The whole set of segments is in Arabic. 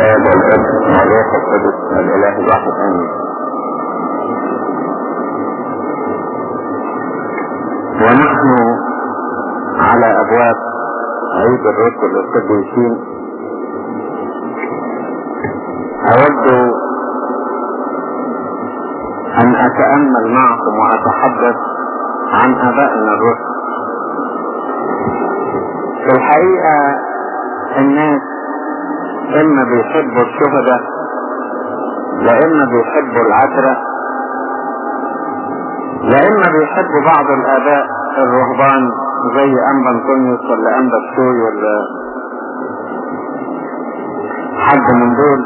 الآب والابن والروح القدس الإله الواحد آمين ونحن على أبواب عيد الرسل القديسين أود أن أتأمل معكم وأتحدث عن آبائنا الرسل. في الحقيقة الناس إما بيحبوا الشهداء لا إما بيحبوا العترة لا إما بيحبوا بعض الآباء الرهبان زي أنبا أنطونيوس ولا أنبا بشوي ولا حد من دول.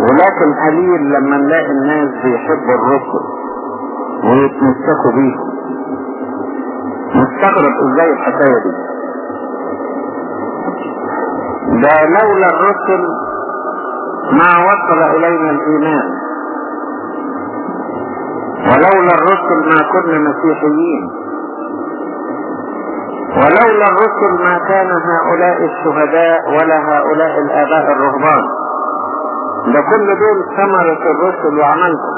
ولكن قليل لما نلاقي الناس بيحبوا الرسل ويتمسكوا بيهم. مستغرب إزاي الحكاية دي؟ ده لولا الرسل ما وصل إلينا الإيمان. ولولا الرسل ما كنا مسيحيين. ولولا الرسل ما كان هؤلاء الشهداء ولا هؤلاء الآباء الرهبان. ده كل دول ثمرة الرسل وعملهم.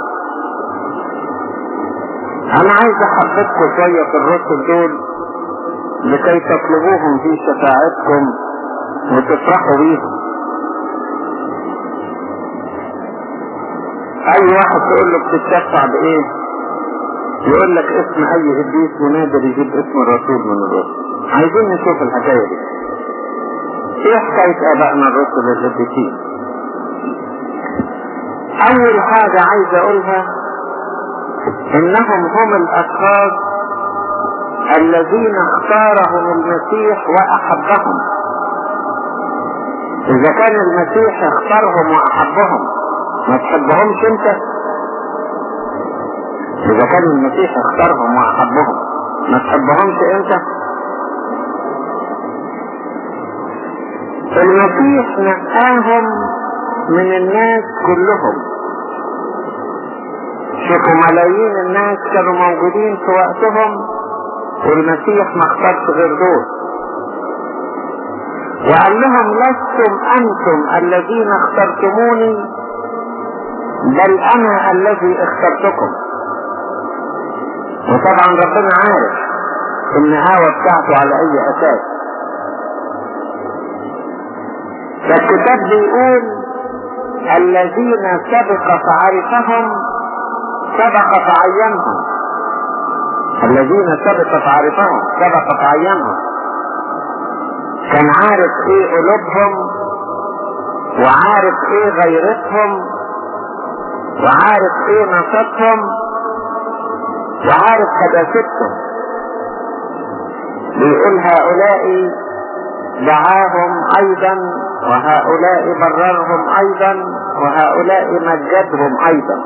أنا عايز أحببكم شوية في الرسل دول لكي تطلبوهم في شفاعتكم وتفرحوا بيهم. أي واحد تقول له بتتشفع بإيه؟ يقول لك اسم أي ابليس ونادر يجيب اسم الرسول من الرسل عايزين نشوف الحكاية دي. إيه حكاية ابائنا الرسل القديسين أول حاجة عايز أقولها إنهم هم الأشخاص الذين اختارهم المسيح وأحبهم. إذا كان المسيح اختارهم وأحبهم ما تحبهمش أنت؟ إذا كان المسيح اختارهم وأحبهم ما تحبهمش أنت؟ المسيح نقاهم من الناس كلهم. شوفوا ملايين الناس كانوا موجودين في وقتهم والمسيح ما اختارش غير دول. وقال لهم لستم أنتم الذين اخترتموني بل أنا الذي اخترتكم. وطبعا ربنا عارف النهاوة بتاعته على أي أساس. فالكتاب بيقول الذين سبق فعرفهم سبق فعينهم. الذين سبق فعرفهم سبق فعينهم. كان عارف إيه قلوبهم وعارف إيه غيرتهم وعارف إيه نشاطهم وعارف قداستهم بيقول هؤلاء دعاهم أيضا وهؤلاء بررهم أيضا وهؤلاء مجدهم أيضا.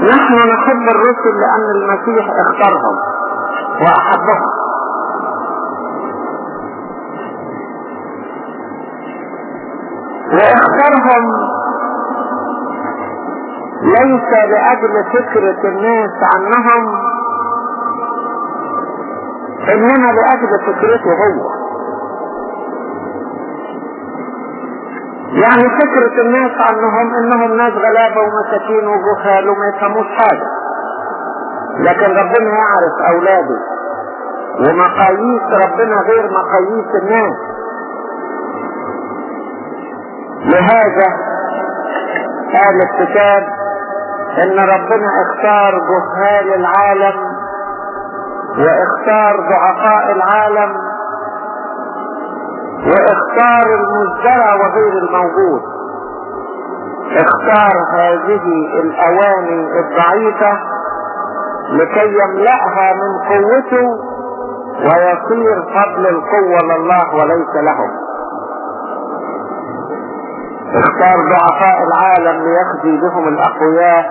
نحن نحب الرسل لأن المسيح اختارهم وأحبهم. واختارهم ليس لاجل فكرة الناس عنهم إنما لأجل فكرته هو. يعني فكرة الناس عنهم إنهم ناس غلابة ومساكين وجهال وما يفهموش حاجة. لكن ربنا يعرف أولاده ومقاييس ربنا غير مقاييس الناس. لهذا قال الكتاب إن ربنا اختار جهال العالم واختار ضعفاء العالم واختار المزدرع وغير الموجود. اختار هذه الأواني الضعيفة لكي يملأها من قوته ويصير فضل القوة لله وليس لهم. اختار ضعفاء العالم ليخزي بهم الأقوياء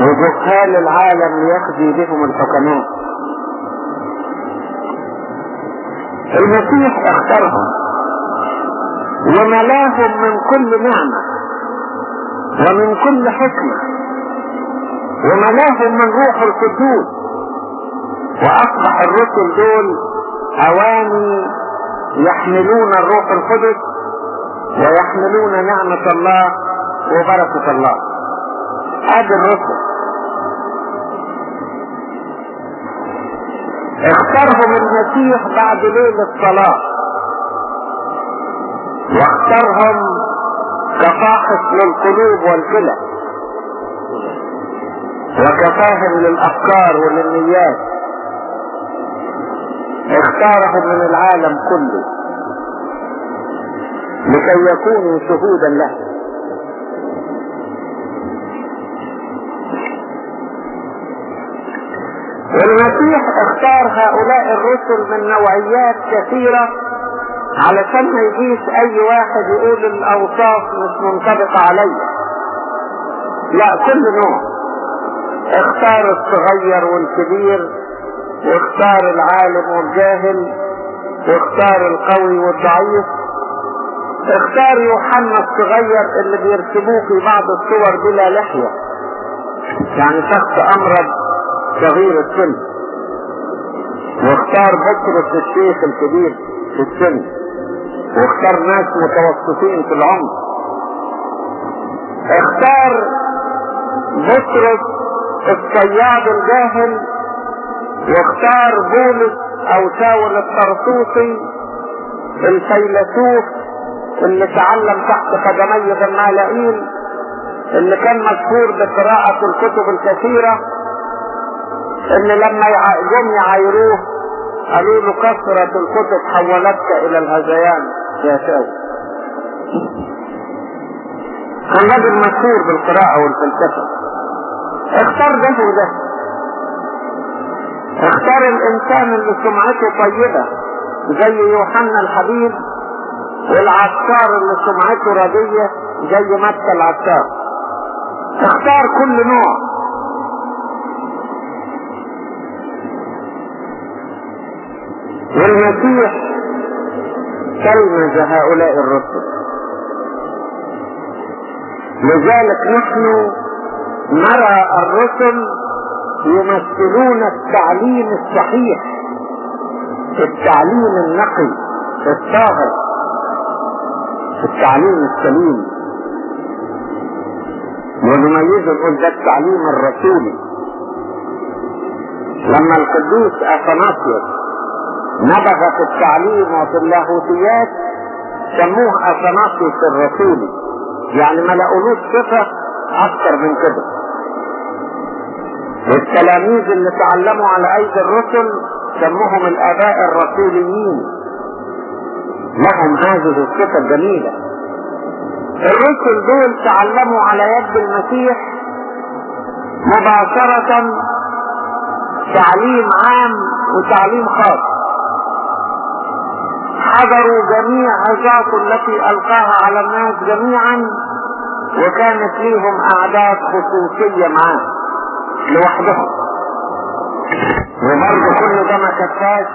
وجهال العالم ليخزي بهم الحكماء. المسيح اختارهم وملاهم من كل نعمة ومن كل حكمة وملاهم من روح القدوس. وأصبح الرسل دول اواني يحملون الروح القدس ويحملون نعمة الله وبركة الله. ادي الرسل اختارهم المسيح بعد ليلة صلاة واختارهم كفاحص للقلوب والكلى وكفاهم للأفكار وللنيات. اختارهم من العالم كله. لكي يكونوا شهودا له. والمسيح اختار هؤلاء الرسل من نوعيات كثيرة علشان ما يجيش أي واحد يقول الأوصاف مش منطبقة عليا لا كل نوع. اختار الصغير والكبير واختار العالم والجاهل واختار القوي والضعيف. اختار يوحنا الصغير اللي بيرسموه في بعض الصور بلا لحية. يعني شخص أمرض صغير السن. واختار بطرس الشيخ الكبير في السن. واختار ناس متوسطين في العمر. اختار بطرس الصياد الجاهل. واختار بولس أو شاول الطرطوسي. الفيلسوف اللي تعلم تحت قدمي غمالائيل اللي كان مشهور بقراءة الكتب الكثيرة اللي لما جم يعايروه قالوا له كثرة الكتب حولتك إلى الهذيان. يا شاو كان راجل مشهور بالقراءة والفلسفة. اختار ده وده. اختار الإنسان اللي سمعته طيبة زي يوحنا الحبيب والعسكر اللي سمعته ردية زي مكة العسكر. اختار كل نوع. والمسيح تلمذ هؤلاء الرسل. لذلك نحن نرى الرسل يمثلون التعليم الصحيح التعليم النقي الطاهر. التعليم السليم. ونميزه نقول ده التعليم الرسولي. لما القديس اثناسيوس نبغ في التعليم وفي اللاهوتيات سموه اثناسيوس الرسولي. يعني ما لقولوش صفة أكتر من كده. والتلاميذ اللي تعلموا على أيدي الرسل سموهم الآباء الرسوليين. لهم هذه الصفة الجميلة. الرسل دول تعلموا على يد المسيح مباشرة تعليم عام وتعليم خاص. حضروا جميع عظاته التي ألقاها على الناس جميعا وكانت ليهم أعداد خصوصية معاه لوحدهم. وبرضه كل ده ما كفاش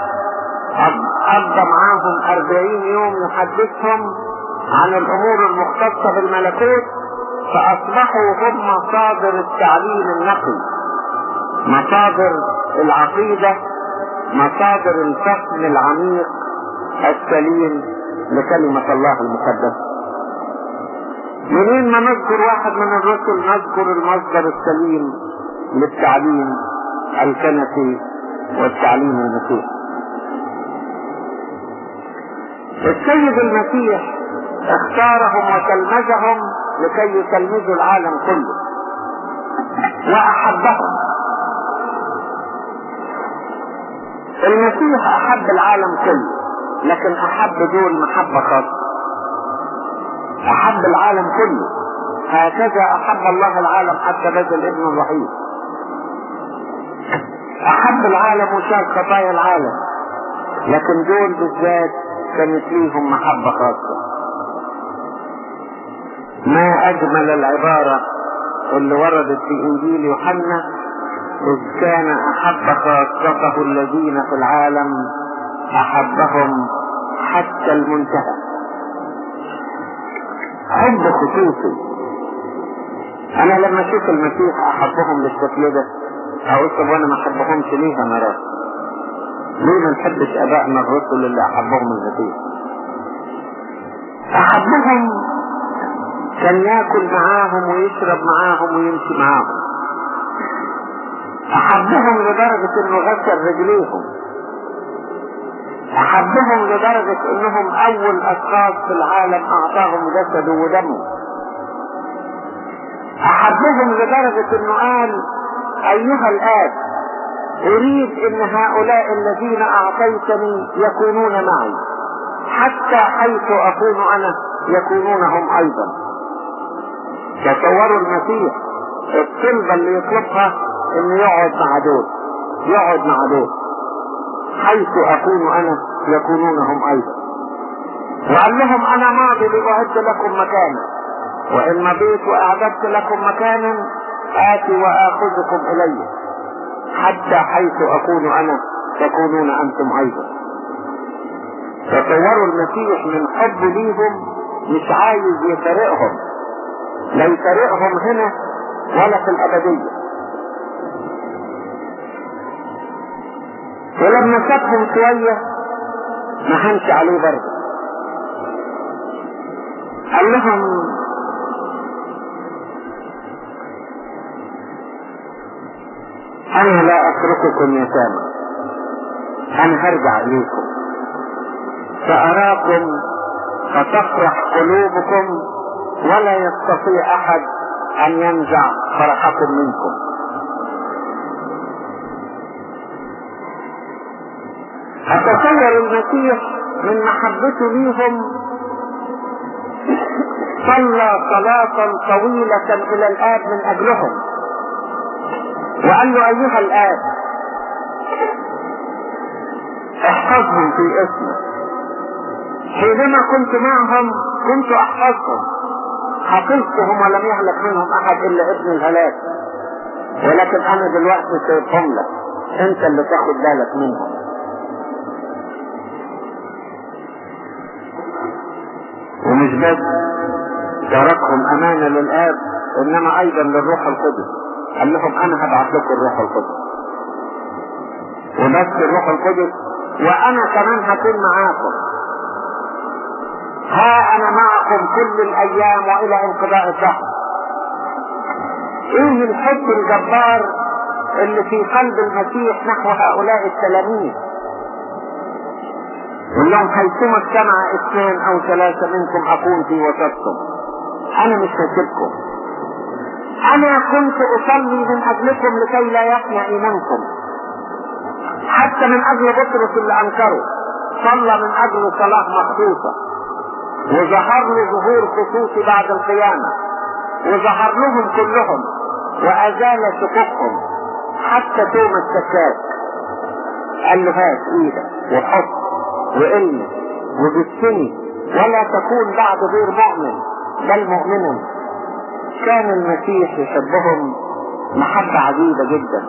قضى معاهم أربعين يوم يحدثهم عن الأمور المختصة بالملكوت فأصبحوا هم مصادر التعليم النقي مصادر العقيدة مصادر الفهم العميق السليم لكلمة الله المقدسة. منين ما نذكر واحد من الرسل نذكر المصدر السليم للتعليم الكنسي والتعليم المسيحي السيد المسيح اختارهم وتلمذهم لكي يتلمذوا العالم كله. واحبهم المسيح أحب العالم كله لكن أحب دول محبة خاصة. أحب العالم كله. هكذا أحب الله العالم حتى بذل ابنه الوحيد أحب العالم وشال خطايا العالم لكن دول بالذات كانت ليهم محبة خاصة. ما أجمل العبارة اللي وردت في إنجيل يوحنا إذ كان أحب خاصته الذين في العالم أحبهم حتى المنتهى. حب خصوصي أنا لما أشوف المسيح أحبهم بالشكل ده أقول طب وأنا ما أحبهمش ليه مرات ليه ما نحبش آبائنا الرسل اللي أحبهم المسيح أحبهم. كان ياكل معاهم ويشرب معاهم ويمشي معاهم. أحبهم لدرجة إنه غسل رجليهم. أحبهم لدرجة إنهم أول أشخاص في العالم أعطاهم جسده ودمه أحبهم لدرجة إنه قال أيها الآب أريد إن هؤلاء الذين أعطيتني يكونون معي حتى حيث أكون أنا يكونون هم أيضا. تصوروا المسيح الطلبة اللي يطلبها انه يقعد مع دول يقعد مع دول حيث أكون أنا يكونون هم أيضا. وقال لهم أنا ماضي لأعد لكم مكانا وإن مضيت وأعددت لكم مكانا آتي وآخذكم إلي. حتى حيث أكون أنا تكونون أنتم أيضا. تصوروا المسيح من حب ليهم مش عايز يفرقهم لا يفرقهم هنا ولا في الأبدية. ولما شافهم شوية ما هنش عليه برضه. قال لهم أنا لا أترككم يتامى أنا هرجع إليكم. ساراكم فتفرح قلوبكم ولا يستطيع أحد أن ينزع فرحكم منكم. أتصور المسيح من محبته ليهم صلى صلاة طويلة إلى الآب من أجلهم. وقال له أيها الآب أحفظهم في اسمك حينما كنت معهم كنت أحفظهم. حفظتهم ولم يهلك منهم أحد إلا ابن الهلاك. ولكن أنا دلوقتي سيبهم لك أنت اللي تاخد بالك منهم. ومش بس تركهم أمانة للآب إنما أيضا للروح القدس. قال لهم أنا هبعث لكم الروح القدس. وبس الروح القدس وأنا كمان هكون معاكم. ها أنا معكم كل الأيام وإلى انقضاء الدهر. إيه الحب الجبار اللي في قلب المسيح نحو هؤلاء التلاميذ لهم حيثما اجتمع اثنان أو ثلاثة منكم أكون في وسطكم. أنا مش هسيبكم. أنا كنت أصلي من أجلكم لكي لا يفنى إيمانكم. حتى من أجل بطرس اللي انكره صلى من أجل صلاة مخصوصة. وظهر له ظهور خصوصي بعد القيامة. وظهر لهم كلهم وأزال شقوقهم حتى توم السكاك قال له هات إيدك وحط وإلمي وجسني ولا تكون بعد غير مؤمن بل مؤمنا كان المسيح يحبهم محبة عجيبة جدا.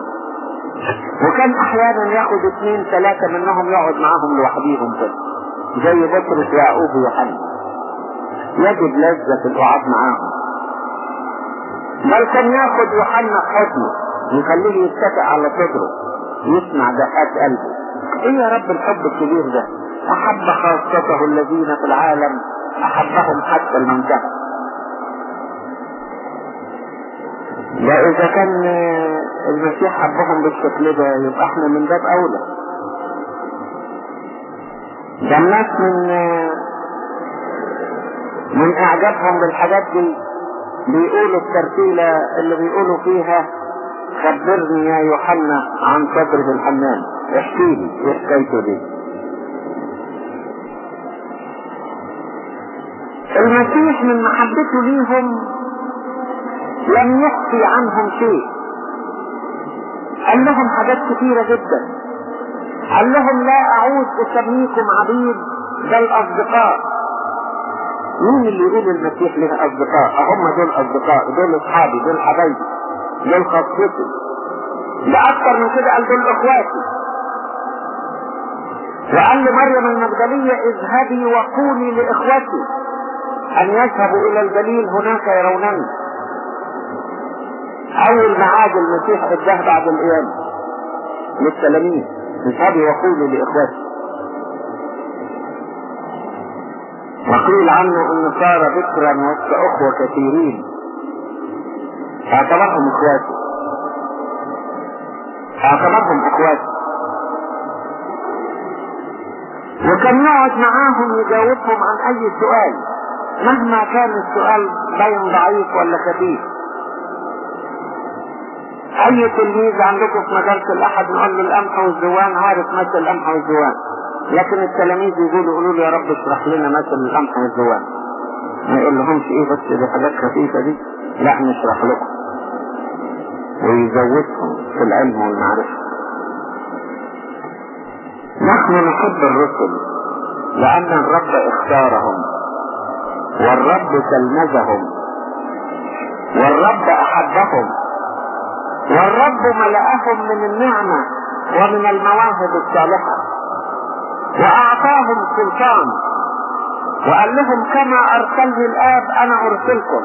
وكان أحيانا ياخد اثنين ثلاثة منهم يقعد معاهم لوحديهم كده. زي بطرس ويعقوب ويوحنا. يجد لذة في القعاد معاهم. بل كان ياخد يوحنا في حضنه يخليه يتكئ على صدره يسمع دقات قلبه. إيه يا رب الحب الكبير ده؟ أحب خاصته الذين في العالم أحبهم حتى المنتهى. إذا كان المسيح حبهم بالشكل ده يبقى إحنا من باب أولى. ده الناس من من إعجابهم بالحاجات دي. بيقولوا الترتيلة اللي بيقولوا فيها خبرني يا يوحنا عن صدر الحمام. احكي لي إيه حكايته دي؟ المسيح من محبته ليهم لم يخفي عنهم شيء. قال لهم حاجات كثيرة جدا. قال لهم لا أعود أسميكم عبيد بل أصدقاء. مين اللي يقول المسيح له أصدقاء؟ هم دول أصدقاء دول أصحابي دول حبايبي دول خاصتي ده أكتر من كده قال دول إخواتي. وقال لمريم المجدلية اذهبي وقولي لاخوتي أن يذهبوا إلى الجليل هناك يرونني. أول ما عاد المسيح اداه بعد القيامة. للتلاميذ اذهبي وقولي لإخواتي. وقيل عنه انه صار بكرا وسط أخوة كثيرين. اعتبرهم إخواتي. اعتبرهم إخواتي. وكان يقعد معاهم يجاوبهم عن أي سؤال. مهما كان السؤال باين ضعيف ولا خفيف. أي تلميذ عندكم في مدرسة الأحد نقول له القمح والزوان عارف مثل القمح والزوان لكن التلاميذ يقولوا يقولوا له يا رب اشرح لنا مثل القمح والزوان ما يقول لهمش إيه بس دي حاجات خفيفة دي؟ لا نشرح لكم. ويزودهم في العلم والمعرفة. نحن نحب الرسل لأن الرب اختارهم. والرب تلمذهم والرب أحبهم. والرب ملأهم من النعمة ومن المواهب الصالحة. وأعطاهم سلطان. وقال لهم كما أرسلني الآب أنا أرسلكم.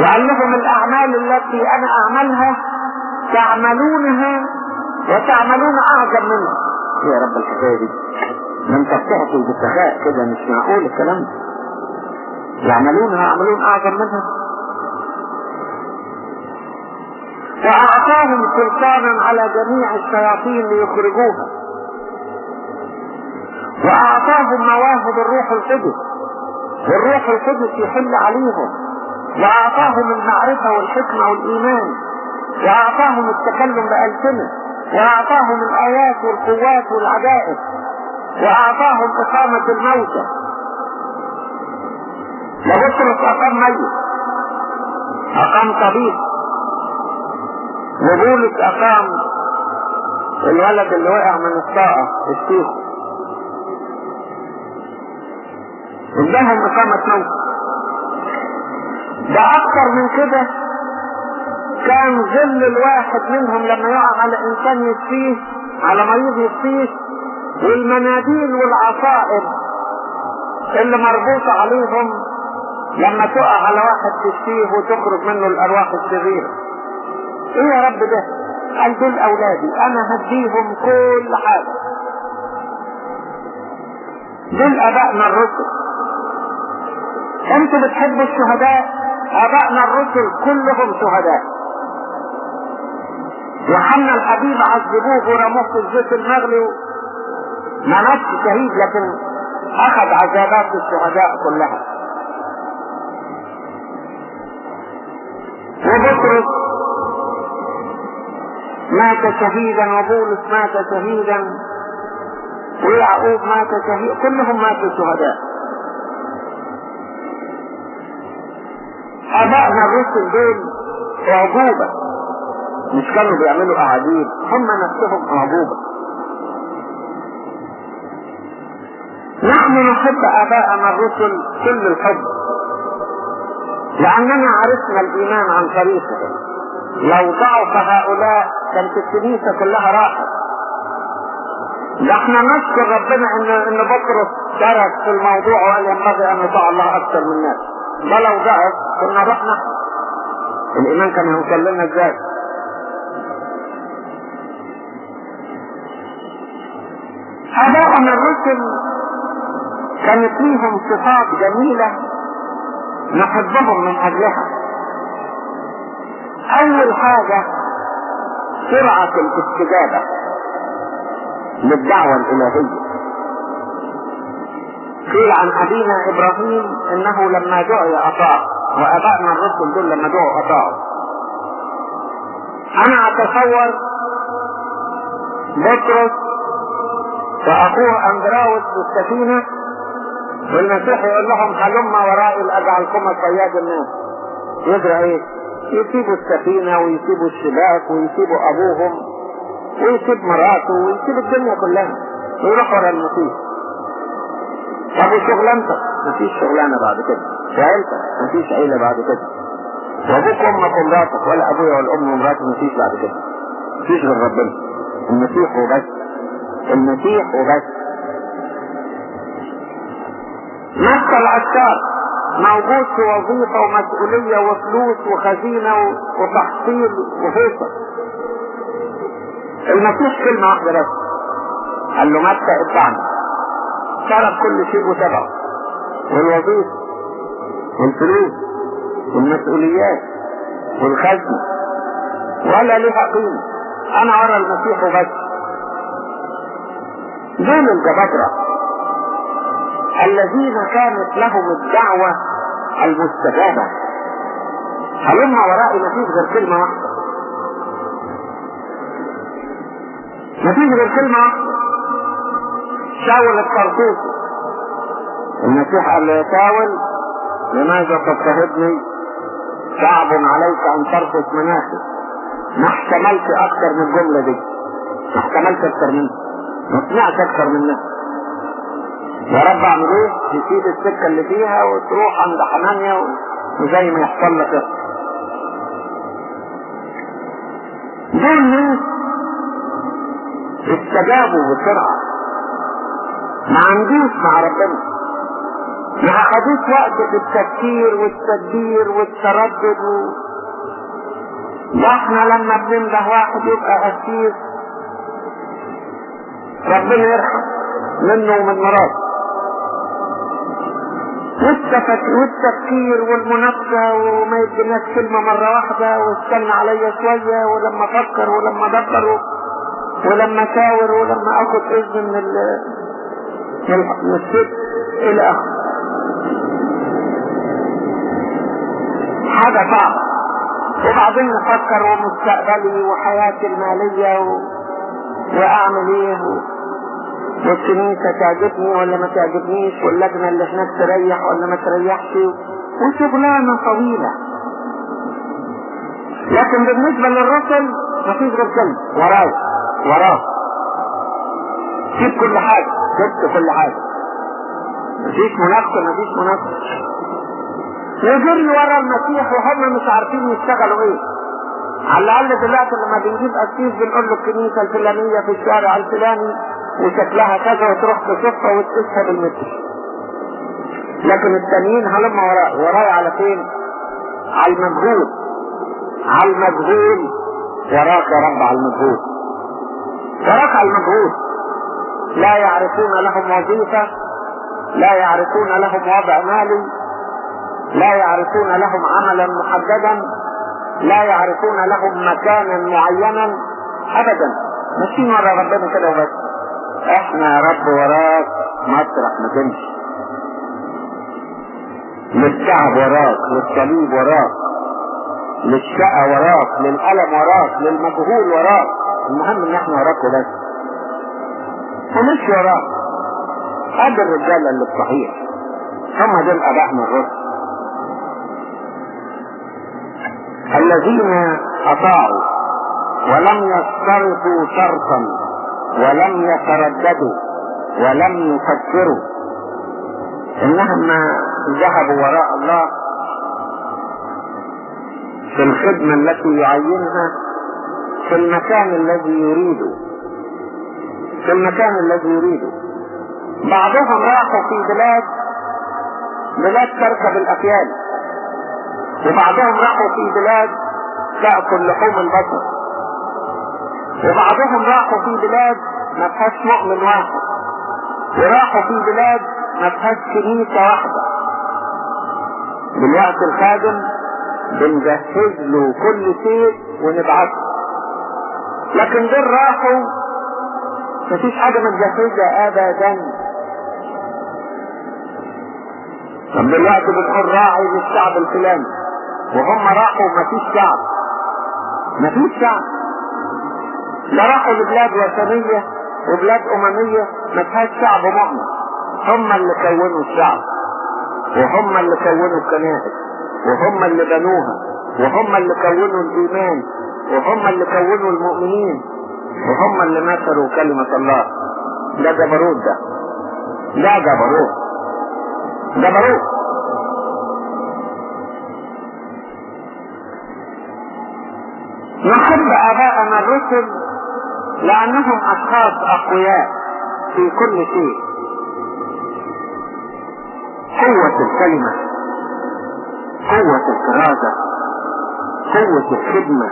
وقال لهم الأعمال التي أنا أعملها تعملونها وتعملون أعظم منها. يا رب الحكاية دي. ما انت بالسخاء كده مش معقول الكلام ده. يعملونها يعملون أعظم منها. وأعطاهم سلطانا على جميع الشياطين ليخرجوها. وأعطاهم مواهب الروح القدس. والروح القدس يحل عليهم. وأعطاهم المعرفة والحكمة والإيمان. وأعطاهم التكلم بألسنة. وأعطاهم الآيات والقوات والعجائب. وأعطاهم إقامة الموتى. لبطرس أقام ميت. أقام طبيب. وبولس أقام الولد اللي وقع من الطاقة الشيخ اداهم إقامة موت ده أكثر من كده كان ظل الواحد منهم لما يقع على إنسان يشفيه على مريض يشفيه والمناديل والعصائب اللي مربوطة عليهم لما تقع على واحد تشفيه وتخرج منه الأرواح الشريرة إيه يا رب ده. قال دول أولادي أنا هديهم كل حاجة. دول أبائنا الرسل. أنتوا بتحبوا الشهداء؟ أبائنا الرسل كلهم شهداء. يوحنا الحبيب عذبوه ورموه في الزيت المغلي. ما ماتش شهيد لكن أخذ عذابات الشهداء كلها. وبطرس مات شهيدا وبولس مات شهيدا. ويعقوب مات شهيدا. كلهم ماتوا شهداء. أبائنا الرسل دول اعجوبة مش كانوا بيعملوا اعاجيب هم نفسهم اعجوبة نحن نحب اباءنا الرسل كل الحب. لأننا عرفنا الإيمان عن طريقهم. لو ضعف هؤلاء كانت الكنيسة كلها راحت. ده إحنا نشكر ربنا ان إن بطرس درس في الموضوع وقال ينبغي أن يطاع الله أكثر من الناس. ده لو ضعف كنا رحنا. الإيمان كان هيوصل لنا إزاي ابائنا الرسل كانت ليهم صفات جميلة نحبهم من أجلها. أول حاجة سرعة الاستجابة للدعوة الإلهية. قيل عن أبينا إبراهيم إنه لما دعي أطاع وابائنا الرسل دول لما دعوا أطاعوا. أنا أتصور بطرس وأخوه أندراوس بالسفينة والمسيح يقول لهم هلم ورائي لاجعلكم صياد الناس. يجرى إيه يسيبوا السفينة ويسيبوا الشباك ويسيبوا أبوهم ويسيب مراته ويسيب الدنيا كلها ويروح ورا المسيح. طب وشغلانتك مفيش شغلانة بعد كده. وعيلتك مفيش عيلة بعد كده. وأبوك وأمك ومراتك ولا أبويا ولا أمي ومراتي مفيش بعد كده. مفيش غير ربنا. المسيح وبس. المسيح وبس. نفس العسكر موجود في وظيفة ومسؤولية وفلوس وخزينة وتحصيل وهيصة المسيح كلمة واحدة بس. قال له متى اتبعني ترك كل شيء وتبعه والوظيفة والفلوس والمسؤوليات والخزنة. ولا لها قيمة. أنا ورا المسيح وبس. دول الجبابرة الذين كانت لهم الدعوة المستجابة هلم ورائي مفيش غير كلمة واحدة مفيش غير كلمة واحدة شاول الطرطوسي المسيح قال له يا شاول لماذا تضطهدني؟ صعب عليك أن ترفض مناخي ما احتملت أكتر من الجملة دي. ما احتملت أكتر منها. ما سمعت أكتر منها. يا رب اعمل إيه تسيب السكة اللي فيها وتروح عند حنانيا وزي ما يحصل لك دول ناس استجابوا بسرعة. ما عندوش مع ربنا ما اخدوش وقت في التفكير والتدبير والتردد و... ده إحنا لما بننده واحد يبقى اسير ربنا يرحم منه ومن مراته والتفكير والمناقشة وما يديناش كلمة مرة واحدة واستنى عليا شوية ولما أفكر ولما ادبر ولما اشاور ولما اخد إذن من من الست إلى اخره حاجة صعبة وبعدين نفكر ومستقبلي وحياتي المالية و... واعمل إيه و... والكنيسة تعجبني ولا ما تعجبنيش واللجنة اللي هناك تريح ولا ما تريحش. وشغلانة طويلة. لكن بالنسبة للرسل مفيش غير كلمة. وراي. وراه سيب كل حاجة. سبت كل حاجة. مفيش مناقشة مفيش مناقشة وجري ورا المسيح وهم مش عارفين يشتغلوا إيه. على الأقل دلوقتي لما بنجيب قسيس بنقول له الكنيسة الفلانية في الشارع الفلاني وشكلها كذا وتروح تشوفها وتقيسها بالمتر. لكن التانيين هلم وراء وراي على فين؟ على المجهول. على المجهول. وراك يا رب على المجهول. وراك على المجهول. لا يعرفون لهم وظيفة. لا يعرفون لهم وضع مالي لا يعرفون لهم عملا محددا. لا يعرفون لهم مكانا معينا. أبدا. ماشيين ورا ربنا كده وبس. إحنا يا رب وراك مطرح ما تمشي. للتعب وراك للصليب وراك للشقى وراك للألم وراك للمجهول وراك. المهم إن إحنا وراك وبس. ومش وراك. قد الرجالة اللي الصحيح. هم دول ابائنا الرسل. الذين أطاعوا ولم يشترطوا شرطا ولم يترددوا ولم يفكروا. انهم ذهبوا وراء الله في الخدمة التي يعينها في المكان الذي يريده في المكان الذي يريده. بعضهم راحوا في بلاد بلاد تركب الافيال وبعضهم راحوا في بلاد تأكل لحوم البشر وبعضهم راحوا في بلاد ما فيهاش مؤمن واحد. وراحوا في بلاد ما فيهاش كنيسة واحدة. دلوقتي الخادم بنجهز له كل شيء ونبعثه. لكن دول راحوا مفيش حاجة متجهزة ابدا. طب دلوقتي بنقول راعي للشعب الفلاني. وهم راحوا مفيش شعب. مفيش شعب. لا راحوا لبلاد وثنية. وبلاد أممية ما فيهاش شعب مؤمن. هم اللي كونوا الشعب وهم اللي كونوا الكنائس وهم اللي بنوها وهم اللي كونوا الإيمان وهم اللي كونوا المؤمنين وهم اللي نشروا كلمة الله. ده جبروت ده. ده جبروت. جبروت. نحب آباءنا الرسل لأنهم أشخاص أقوياء في كل شيء. قوة الكلمة قوة الكرازة قوة الخدمة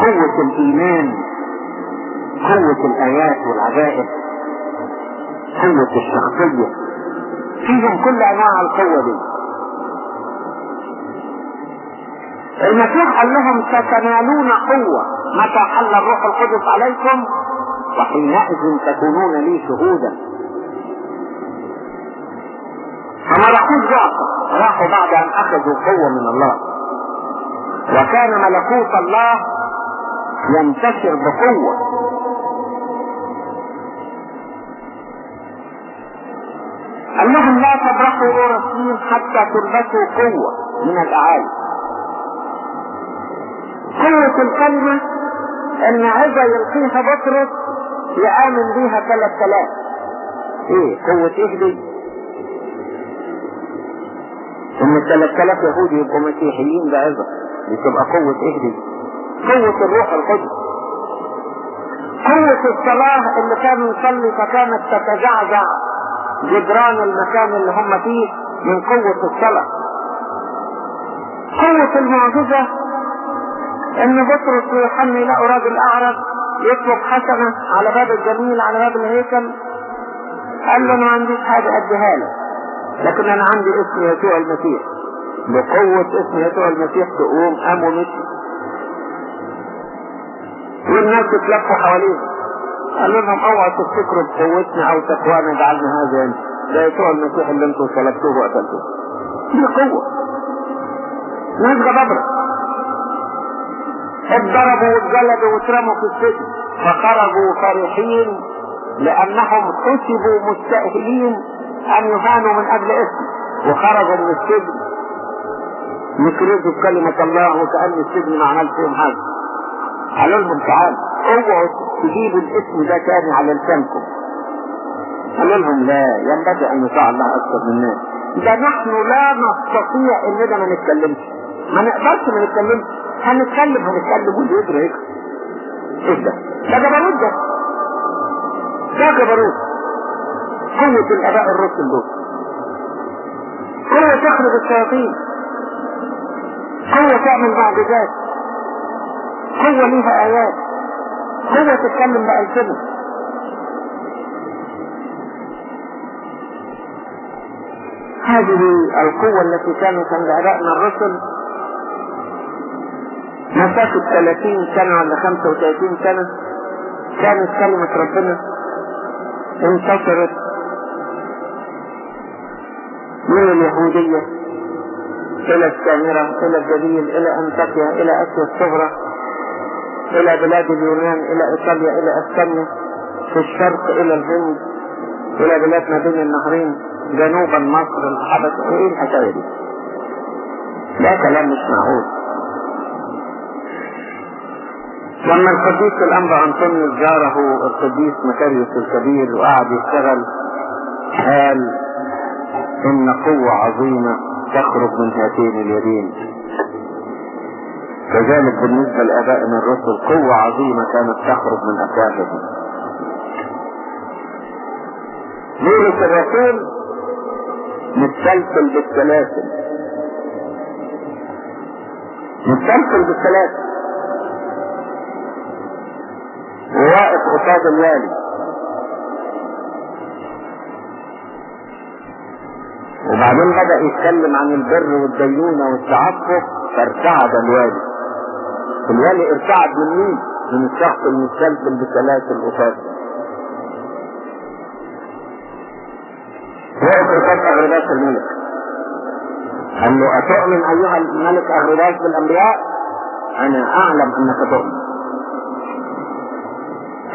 قوة الإيمان قوة الآيات والعجائب قوة الشخصية. فيهم كل أنواع القوة دي. المسيح قال لهم ستنالون قوة. متى حل الروح القدس عليكم؟ وحينئذ تكونون لي شهودا. فما راحوش ضعفا راحوا بعد أن أخذوا قوة من الله. وكان ملكوت الله ينتشر بقوة. قال لهم لا تبرحوا اورسليم حتى تلبسوا قوة من الأعالي. قوة الكلمة أن عزة يلقيها بطرس يآمن بيها ثلاث ثلاث. إيه؟ قوة إيه دي؟ إن الثلاث ثلاث يهودي يبقوا مسيحيين بعزة دي تبقى قوة إيه دي؟ قوة الروح القدس. قوة الصلاة اللي كانوا يصلي فكانت تتزعزع جدران المكان اللي هم فيه من قوة الصلاة. قوة المعجزة إن بطرس ويوحنا يلاقوا راجل اعرج يطلب حسنة على باب الجميل على باب الهيكل. قال له أنا ما عنديش حاجة أديها لك لكن أنا عندي اسم يسوع المسيح. بقوة اسم يسوع المسيح تقوم قام ومشي والناس اتلفوا حواليه قال لهم اوعوا تفتكروا بقوتنا أو تقوانا جعلنا هذا انت ده يسوع المسيح اللي أنتم طلبتوه وقتلتوه. دي قوة. ناس غضبرة اتضربوا واتجلدوا واترموا في السجن فخرجوا فرحين لأنهم حسبوا مستأهلين أن يهانوا من أجل اسم وخرجوا من السجن. يكرزوا بكلمة الله وكأن السجن ما عملش فيهم حاجة قالوا لهم تعالوا اوعوا تجيبوا الاسم ده تاني على لسانكم. قالوا لهم لا ينبغي أن يطاع الله أكثر من الناس. ده نحن لا نستطيع إننا ما نتكلمش. ما نقدرش ما نتكلمش. هنتكلم هنتكلم. واللي يقدر إيه ده؟ ده جبروت ده. ده جبروت. قوة الاباء الرسل دول. قوة تخرج الشياطين. قوة تعمل معجزات. قوة ليها آيات. قوة تتكلم بألسنة هذه القوة التي كانت عند آبائنا الرسل مسافة 30 سنة ولا 35 سنة كانت كلمة ربنا انتشرت من اليهودية إلى السامرة إلى الجليل إلى أنطاكيا إلى آسيا الصغرى إلى بلاد اليونان إلى إيطاليا إلى أسبانيا في الشرق إلى الهند إلى بلاد ما بين النهرين جنوبا مصر الحبس إيه الحكاية دي؟ ده كلام مش معقول لما القديس الأنبا أنطونيوس جاره القديس مكاريوس الكبير وقعد يشتغل قال إن قوة عظيمة تخرج من هاتين اليدين. كذلك بالنسبة لآبائنا الرسل قوة عظيمة كانت تخرج من أفواههم. بولس الرسول متسلسل بالسلاسل. متسلسل بالسلاسل. وواقف قصاد الوالي وبعدين بدأ يتكلم عن البر والديونة والتعفف فارتعد الوالي. الوالي ارتعد من مين؟ من الشخص المتسلسل بسلاسل قصاده وقف قصاد أغرباس الملك. قال له أتؤمن أيها الملك أغرباس بالأنبياء؟ أنا أعلم أنك تؤمن.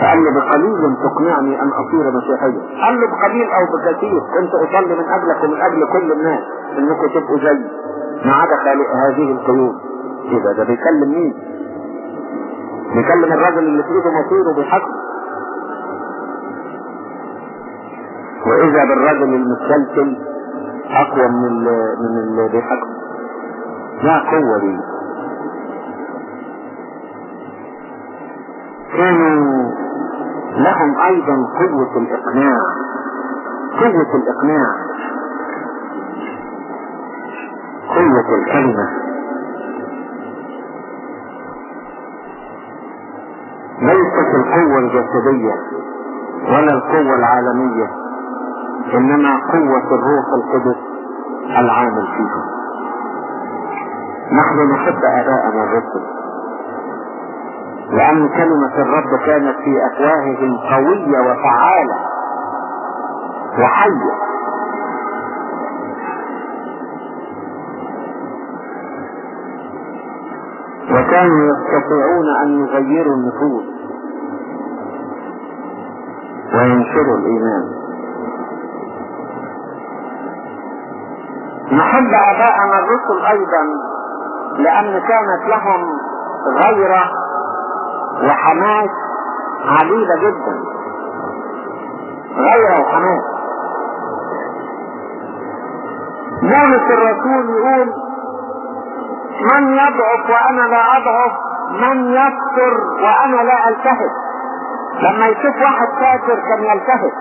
فقال له بقليل تقنعني أن أصير مسيحيا. قال له بقليل أو بكثير. كنت أصلي من اجلك ومن أجل كل الناس. إنكم تبقوا زي ما عدا خالق هذه القيود. إيه ده بيكلم مين؟ بيكلم الراجل اللي في ايده مصيره بيحكم وإذا بالرجل المتسلسل أقوى من اللي من اللي بيحكم لا قوة دي كانوا لهم أيضا قوة الإقناع. قوة الإقناع. قوة الكلمة. ليست القوة الجسدية ولا القوة العالمية إنما قوة الروح القدس العامل فيهم نحن نحب اباءنا الرسل لأن كلمة الرب كانت في أفواههم قوية وفعالة وحية. وكانوا يستطيعون أن يغيروا النفوس وينشروا الإيمان. نحب آباءنا الرسل أيضا لأن كانت لهم غيرة وحماس عديدة جدا. غيرة وحماس بولس الرسول يقول من يضعف وأنا لا أضعف من يستر وأنا لا التهب لما يشوف واحد كافر كان يلتهب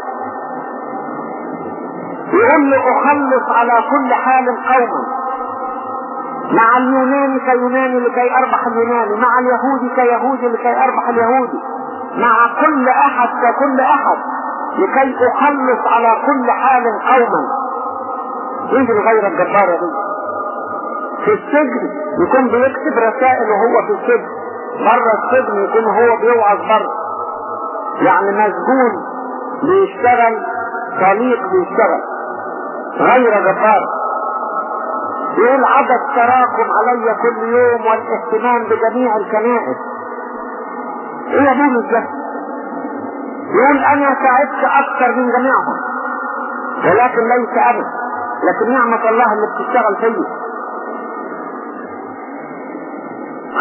يقول له أخلص على كل حال قوما. مع اليوناني كيوناني لكي أربح اليوناني مع اليهودي كيهودي لكي أربح اليهودي مع كل أحد ككل أحد لكي أخلص على كل حال قوما. إيه الغيرة الجبارة دي. في السجن يكون بيكتب رسائل وهو في السجن. بره السجن يكون هو بيوعظ بره. يعني مسجون بيشتغل طليق بيشتغل. غير جبار. يقول عدد تراكم علي كل يوم والاهتمام بجميع الكنائس. إيه بولس ده يقول أنا تعبت أكثر من جميعهم. ولكن ليس أنا. لكن نعمة الله اللي بتشتغل فيا.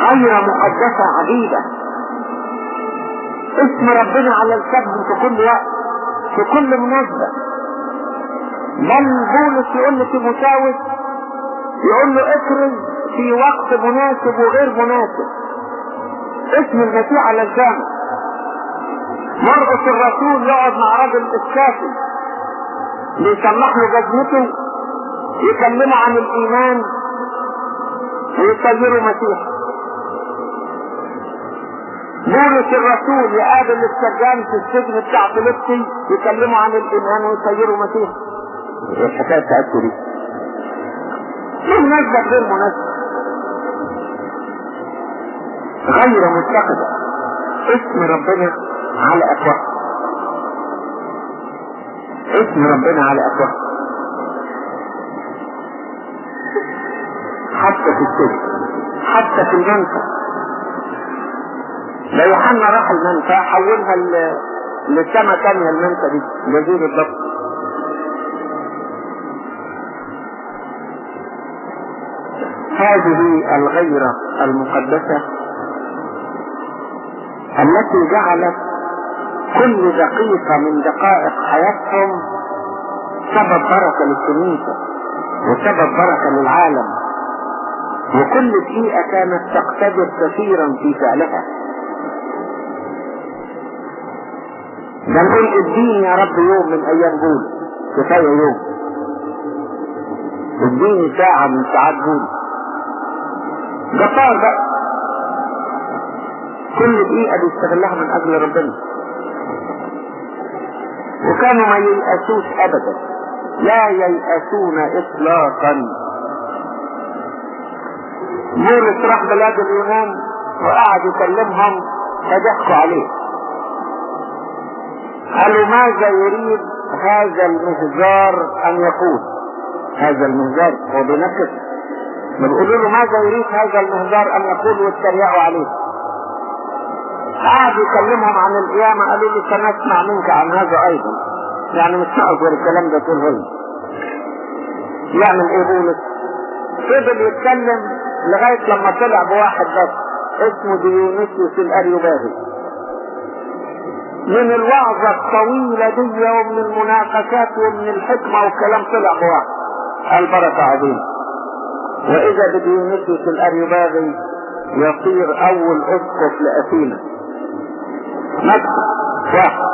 غير مقدسة عجيبة. اسم ربنا على لسانهم في كل وقت في كل مناسبة. بل بولس يقول لتيموثاوس يقول له افرز في وقت مناسب وغير مناسب. اسم المسيح على لسانه مرقس الرسول يقعد مع راجل اسكافي بيسمح له جزمته يكلمه عن الإيمان ويصيره مسيح. بولس الرسول يقابل السجان في السجن بتاع فيليبسي يكلمه عن الإيمان ويصيره مسيح. الحكاية بتاعته دي. في مناسبة غير مناسبة غير متخذة اسم ربنا على افواه اسم ربنا على افواه حتى في السجن حتى في المنفى ده يوحنا راح المنفى حولها لسما تانية المنفى دي جزيرة الضبط. هذه الغيرة المقدسة التي جعلت كل دقيقة من دقائق حياتهم سبب بركة للكنيسة وسبب بركة للعالم. وكل دقيقة كانت تقتدر كثيرا في فعلها. ده نقول اديني يا رب يوم من أيام جول كفاية يوم. اديني ساعة من ساعات جول جبار بقى. كل دقيقة بيستغلها من أجل ربنا. وكانوا ما ييأسوش ابدا. لا ييأسون اطلاقا. بولس راح بلاد اليونان وقعد يكلمهم فضحكوا عليه. قالوا ماذا يريد هذا المهزار أن يقول؟ هذا المهزار هو ما بيقولوا له ماذا يريد هذا المهزار أن يقول واتريقوا عليه. قعد يكلمهم عن القيامة قالوا له سنسمع منك عن هذا أيضا. يعني مش غير الكلام ده طول هي يعمل إيه بولس فضل يتكلم لغاية لما طلع بواحد بس اسمه ديونيسيوس الاريوباغي من الوعظة الطويلة دي ومن المناقشات ومن الحكمة والكلام طلع بواحد. البركة عظيمة. وإذا بديونيسيوس الاريوباغي يصير أول أسقف لأثينا. مكتب واحد.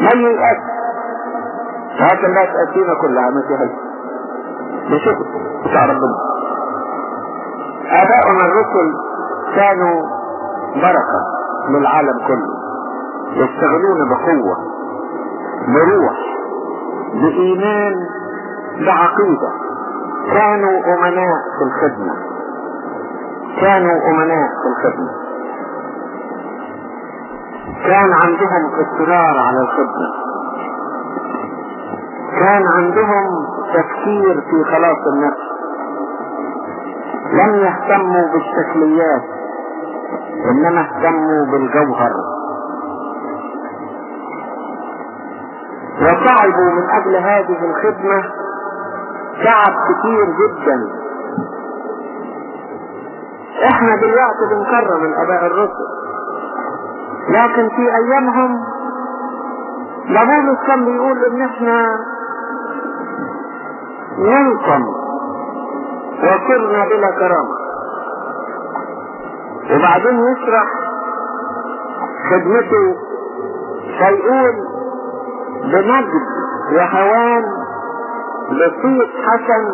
ما ييأس هذا الناس أثينا كلها مسيحية بشكل بتاع ربنا. آباؤنا الرسل كانوا بركة للعالم كله. يشتغلون بقوة بروح بإيمان بعقيدة. كانوا أمناء في الخدمة. كانوا أمناء في الخدمة. كان عندهم اصرار على الخدمة. كان عندهم تفكير في خلاص النفس. لم يهتموا بالشكليات إنما اهتموا بالجوهر. وتعبوا من أجل هذه الخدمة تعب كتير جدا. إحنا دلوقتي بنكرم الاباء الرسل. لكن في أيامهم لابولس كان بيقول إن إحنا ننقم وصرنا بلا كرامة. وبعدين يشرح خدمته فيقول بمجد وهوان بصيت حسن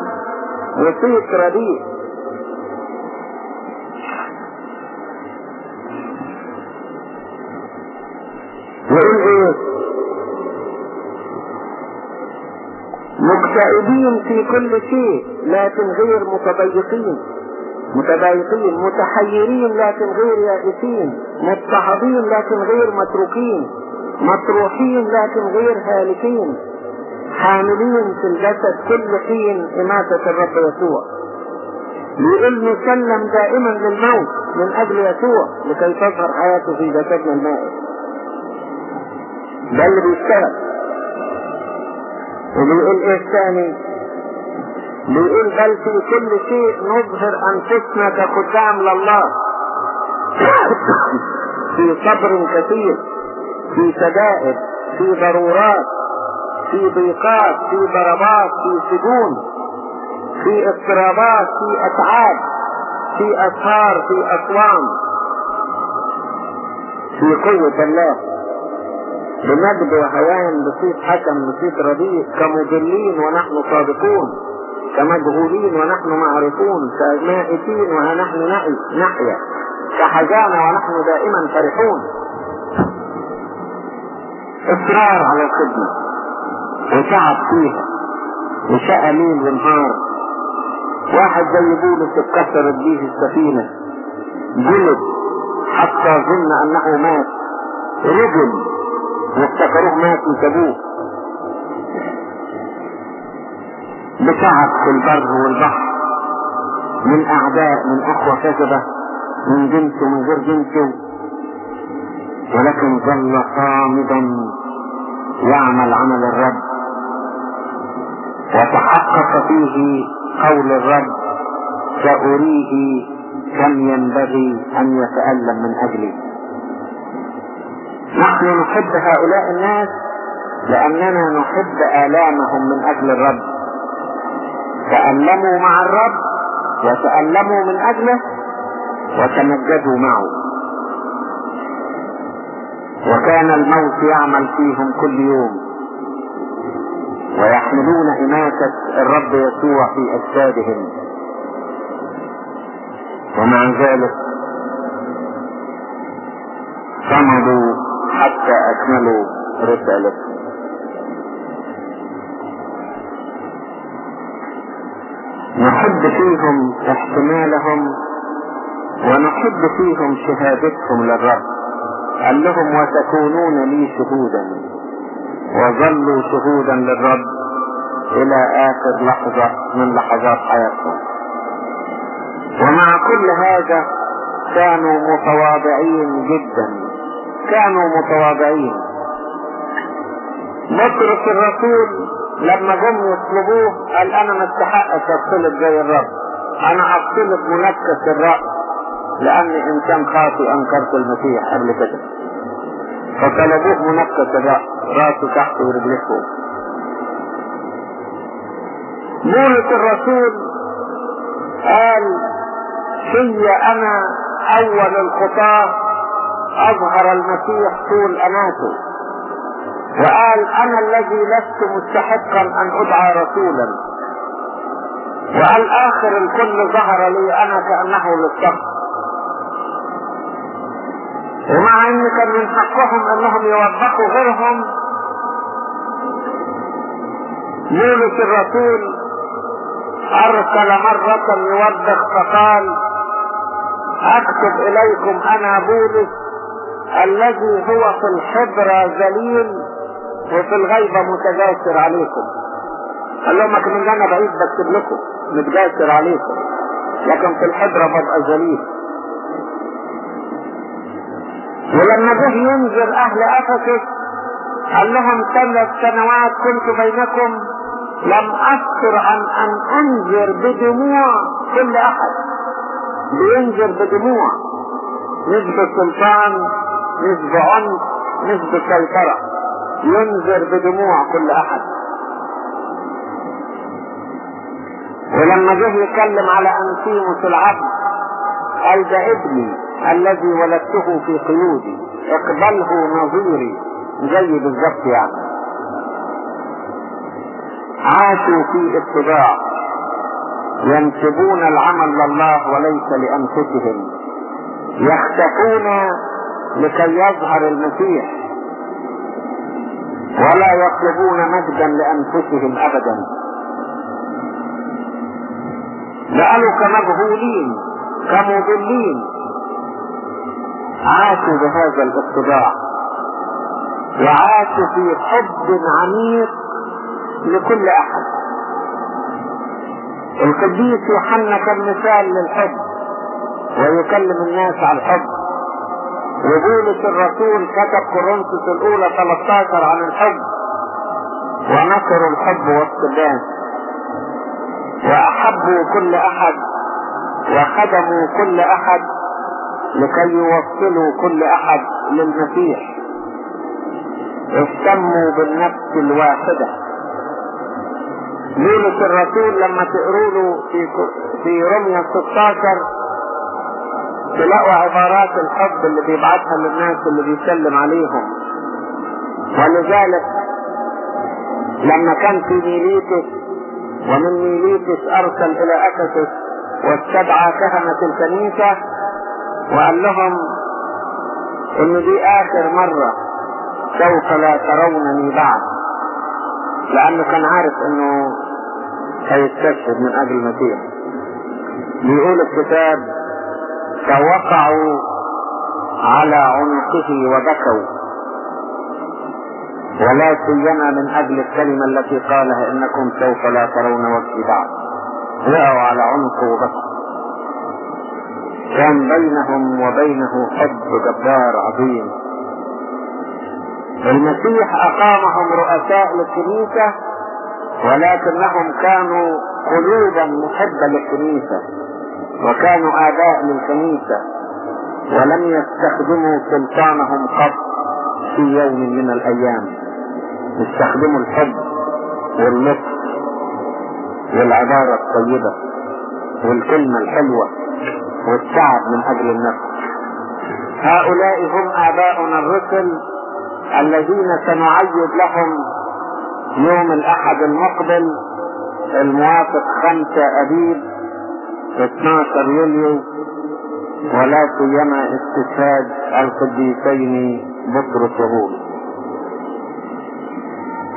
وصيت رديء. يقول إيه؟ مكتئبين في كل شيء لكن غير متضيقين. متضايقين متحيرين لكن غير يائسين. مضطهدين لكن غير متروكين. مطروحين لكن غير هالكين. حاملين في الجسد كل حين إماتة الرب يسوع. يقول نسلم دائما للموت من أجل يسوع لكي تظهر حياته في جسدنا المائي ده اللي بيشتغل. وبيقول إيه الثاني؟ بيقول بل في كل شيء نظهر أنفسنا كختام لله. في صبر كثير في شدائد في ضرورات في ضيقات في ضربات في سجون في اضطرابات في أتعاب في أسهار في أصوام. في قوة الله. بمجد وهوان بصيت حكم بصيت رديء كمضلين ونحن صادقون كمجهولين ونحن معرفون كمائتين ونحن نحيا كحزانة ونحن دائما فرحون. إصرار على الخدمة. وتعب فيها وشقى ليل ونهار واحد زي بولس اتكسرت بيه السفينة. جلد حتى ظن أنه مات. رجل وافتكروه مات وسابوه بتعب في البر والبحر. من أعداء من أخوة كذبة من جنسه ومن غير جنسه ولكن ظل صامدا يعمل عمل الرب. وتحقق فيه قول الرب سأريه كم ينبغي أن يتألم من أجلي. نحن نحب هؤلاء الناس لأننا نحب آلامهم من أجل الرب. تألموا مع الرب وتألموا من أجله وتمجدوا معه. وكان الموت يعمل فيهم كل يوم. ويحملون إماتة الرب يسوع في أجسادهم. ومع ذلك صمدوا حتى أكملوا رسالتهم نحب فيهم احتمالهم ونحب فيهم شهادتهم للرب قال لهم وتكونون لي شهودا وظلوا شهودا للرب إلى آخر لحظة من لحظات حياتهم ومع كل هذا كانوا متواضعين جدا. كانوا متواضعين. بطرس الرسول لما جم يطلبوه قال أنا ما استحقش أطلب زي الرب. أنا أطلب منكس الرأس لأني انسان خاطئ أنكرت المسيح قبل كده. فطلبوه منكس الرأس رأسه تحت ورجليه فوق. بولس الرسول قال في أنا أول الخطاة أظهر المسيح طول اناته وقال أنا الذي لست مستحقا أن أدعى رسولا. وقال اخر الكل ظهر لي أنا كأنه للشخص. ومع ان كان من حقهم أنهم يوبخوا غيرهم يونس الرسول أرسل مرة يوبخ فقال أكتب إليكم أنا بولس الذي هو في الحبرة ذليل وفي الغيبة متجاسر عليكم. قال لهم لكن أنا بعيد بكتب لكم متجاسر عليكم لكن في الحبرة ببقى ذليل. ولما جه ينذر أهل أفسس قال لهم ثلاث سنوات كنت بينكم لم أذكر عن أن أنذر بدموع كل أحد. بينذر بدموع. مش بسلطان مش بعنف مش بسيطرة ينذر بدموع كل أحد. ولما جه يتكلم على أنسيموس العبد قال ده ابني الذي ولدته في قيودي. اقبله نظيري. زي بالظبط يعني. عاشوا في اتباع. ينسبون العمل لله وليس لأنفسهم. يختفون لكي يظهر المسيح. ولا يطلبون مجدا لأنفسهم ابدا. لقالوا كمجهولين كمضلين. عاشوا بهذا الاتباع. وعاشوا في حب عميق لكل أحد. القديس يوحنا كان مثال للحب ويكلم الناس على الحب. وبولس الرسول كتب كورنثوس الأولى 13 عن الحب ونشروا الحب والصبيان وأحبوا كل أحد وخدموا كل أحد لكي يوصلوا كل أحد للمسيح. اهتموا بالنفس الواحدة. يونس الرسول لما تقروا له في في رمية 16 تلاقوا عبارات الحب اللي بيبعتها للناس اللي بيسلم عليهم. ولذلك لما كان في ميليتس ومن ميليتس أرسل إلى أفسس واستدعى كهنة الكنيسة وقال لهم إن دي آخر مرة سوف لا ترونني بعد لأنه كان عارف إنه هيستشهد من أجل المسيح بيقول الكتاب فوقعوا على عنقه وبكوا. ولا سيما من أجل الكلمة التي قالها إنكم سوف لا ترون وجهي بعد. وقعوا على عنقه وبكوا. كان بينهم وبينه حب جبار عظيم. المسيح أقامهم رؤساء للكنيسة ولكنهم كانوا قلوبا محبة للكنيسة وكانوا آباء للكنيسة ولم يستخدموا سلطانهم قط في يوم من الأيام. استخدموا الحب واللطف والعبارة الطيبة والكلمة الحلوة والتعب من أجل النفس. هؤلاء هم آباؤنا الرسل الذين سنعيد لهم يوم الأحد المقبل الموافق خمسة أبيب 12 يوليو ولا سيما استشهاد القديسين بطرس وبولس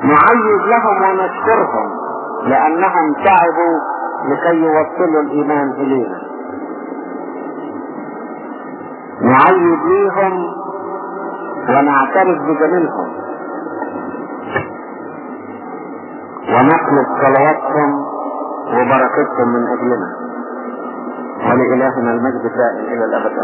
نعيد لهم ونشكرهم لأنهم تعبوا لكي يوصلوا الإيمان إلينا. نعيد ليهم ونعترف بجميلهم. ونطلب صلواتهم وبركتهم من أجلنا. ولإلهنا المجد دائم إلى الأبد.